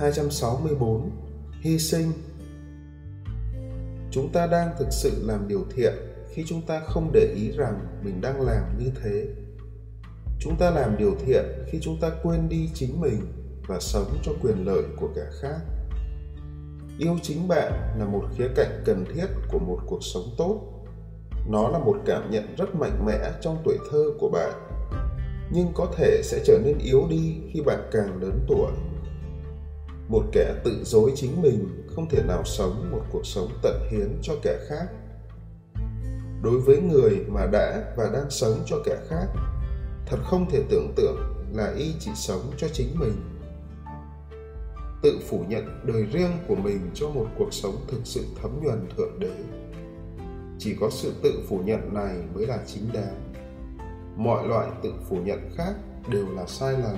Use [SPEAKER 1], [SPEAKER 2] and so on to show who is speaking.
[SPEAKER 1] 264 Hy sinh Chúng ta đang thực sự làm điều thiện khi chúng ta không để ý rằng mình đang làm như thế. Chúng ta làm điều thiện khi chúng ta quên đi chính mình và sống cho quyền lợi của kẻ khác. Yêu chính bạn là một khía cạnh cần thiết của một cuộc sống tốt. Nó là một cảm nhận rất mạnh mẽ trong tuổi thơ của bạn, nhưng có thể sẽ trở nên yếu đi khi bạn càng lớn tuổi một kẻ tự dối chính mình không thể nào sống một cuộc sống tận hiến cho kẻ khác. Đối với người mà đã và đang sống cho kẻ khác, thật không thể tưởng tượng là y chỉ sống cho chính mình. Tự phủ nhận đời riêng của mình cho một cuộc sống thực sự thấm nhuần thượng đế. Chỉ có sự tự phủ nhận này mới là chính đáng. Mọi loại tự phủ nhận khác đều là sai lầm.